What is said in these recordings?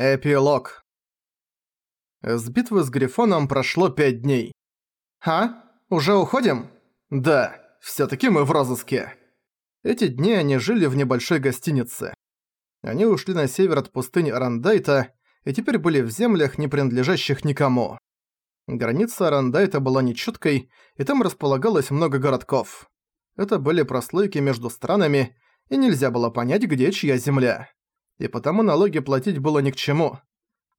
Эпилог. С битвы с Грифоном прошло пять дней. «А? Уже уходим?» «Да, всё-таки мы в розыске». Эти дни они жили в небольшой гостинице. Они ушли на север от пустыни Арандайта и теперь были в землях, не принадлежащих никому. Граница Арандайта была нечёткой, и там располагалось много городков. Это были прослойки между странами, и нельзя было понять, где чья земля и потому налоги платить было ни к чему.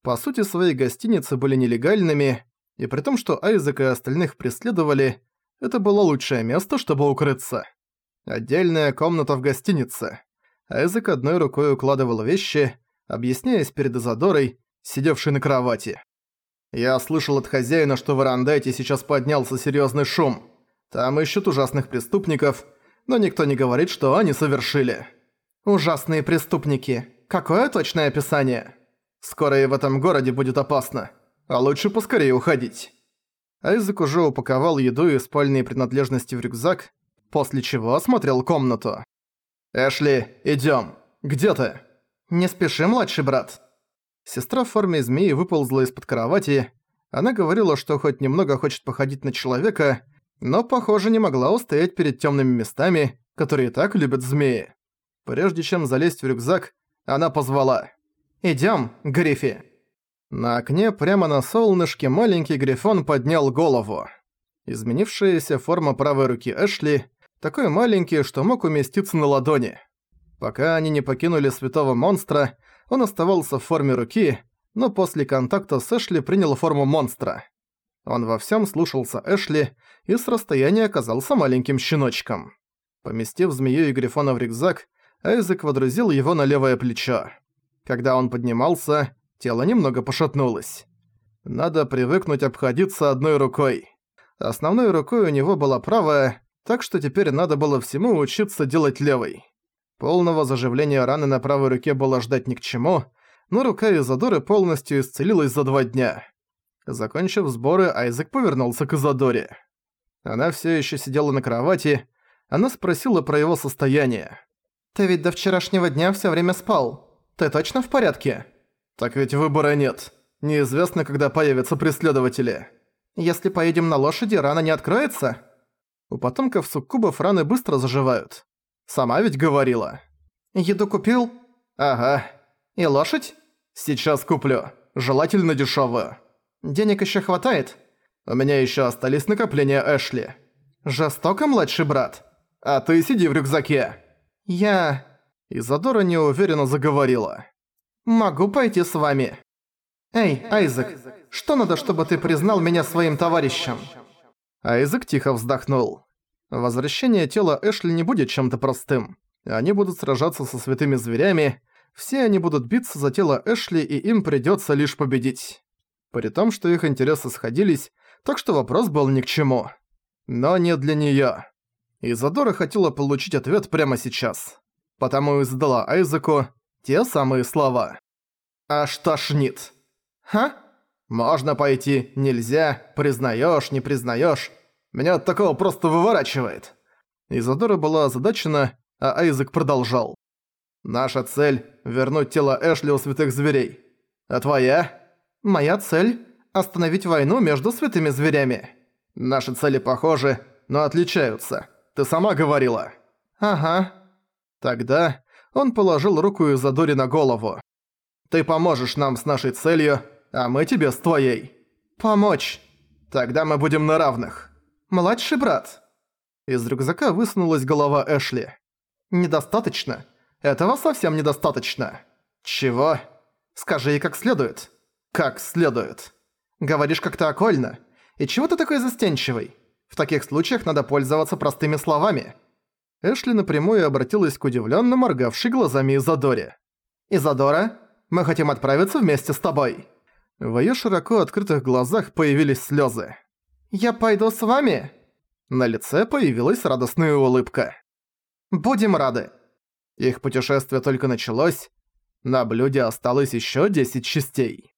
По сути, свои гостиницы были нелегальными, и при том, что Айзека и остальных преследовали, это было лучшее место, чтобы укрыться. Отдельная комната в гостинице. Айзек одной рукой укладывал вещи, объясняясь перед Изодорой, сидевшей на кровати. «Я слышал от хозяина, что в Арандайте сейчас поднялся серьезный шум. Там ищут ужасных преступников, но никто не говорит, что они совершили». «Ужасные преступники», Какое точное описание? Скоро и в этом городе будет опасно. А лучше поскорее уходить. Айзек уже упаковал еду и спальные принадлежности в рюкзак, после чего осмотрел комнату. «Эшли, идём. Где ты?» «Не спеши, младший брат». Сестра в форме змеи выползла из-под кровати. Она говорила, что хоть немного хочет походить на человека, но, похоже, не могла устоять перед тёмными местами, которые так любят змеи. Прежде чем залезть в рюкзак, она позвала. «Идём, Гриффи». На окне прямо на солнышке маленький Грифон поднял голову. Изменившаяся форма правой руки Эшли, такой маленький, что мог уместиться на ладони. Пока они не покинули святого монстра, он оставался в форме руки, но после контакта с Эшли принял форму монстра. Он во всем слушался Эшли и с расстояния оказался маленьким щеночком. Поместив змею и Грифона в рюкзак, Айзек водрузил его на левое плечо. Когда он поднимался, тело немного пошатнулось. Надо привыкнуть обходиться одной рукой. Основной рукой у него была правая, так что теперь надо было всему учиться делать левой. Полного заживления раны на правой руке было ждать ни к чему, но рука Изадоры полностью исцелилась за два дня. Закончив сборы, Айзек повернулся к Изадоре. Она все еще сидела на кровати, она спросила про его состояние. «Ты ведь до вчерашнего дня все время спал. Ты точно в порядке?» «Так ведь выбора нет. Неизвестно, когда появятся преследователи. Если поедем на лошади, рана не откроется?» У потомков суккубов раны быстро заживают. Сама ведь говорила. «Еду купил?» «Ага. И лошадь?» «Сейчас куплю. Желательно дешевую. «Денег еще хватает?» «У меня еще остались накопления Эшли». «Жестоко, младший брат?» «А ты сиди в рюкзаке». «Я...» Изадора неуверенно заговорила. «Могу пойти с вами». «Эй, Айзек, что надо, чтобы ты признал меня своим товарищем?» Айзек тихо вздохнул. Возвращение тела Эшли не будет чем-то простым. Они будут сражаться со святыми зверями, все они будут биться за тело Эшли, и им придётся лишь победить. При том, что их интересы сходились, так что вопрос был ни к чему. Но не для неё. Изадора хотела получить ответ прямо сейчас. Потому и задала Айзеку те самые слова. «Аж тошнит». «Ха? Можно пойти, нельзя, признаешь, не признаешь. Меня от такого просто выворачивает». Изадора была озадачена, а Айзек продолжал. «Наша цель — вернуть тело Эшли у святых зверей. А твоя?» «Моя цель — остановить войну между святыми зверями. Наши цели похожи, но отличаются». Ты сама говорила». «Ага». Тогда он положил руку Изадори на голову. «Ты поможешь нам с нашей целью, а мы тебе с твоей». «Помочь. Тогда мы будем на равных». «Младший брат». Из рюкзака высунулась голова Эшли. «Недостаточно. Этого совсем недостаточно». «Чего?» «Скажи ей как следует». «Как следует». «Говоришь как-то окольно. И чего ты такой застенчивый? В таких случаях надо пользоваться простыми словами». Эшли напрямую обратилась к удивлённо моргавшей глазами Изадоре. «Изадора, мы хотим отправиться вместе с тобой». В её широко открытых глазах появились слёзы. «Я пойду с вами?» На лице появилась радостная улыбка. «Будем рады». Их путешествие только началось. На блюде осталось ещё 10 частей.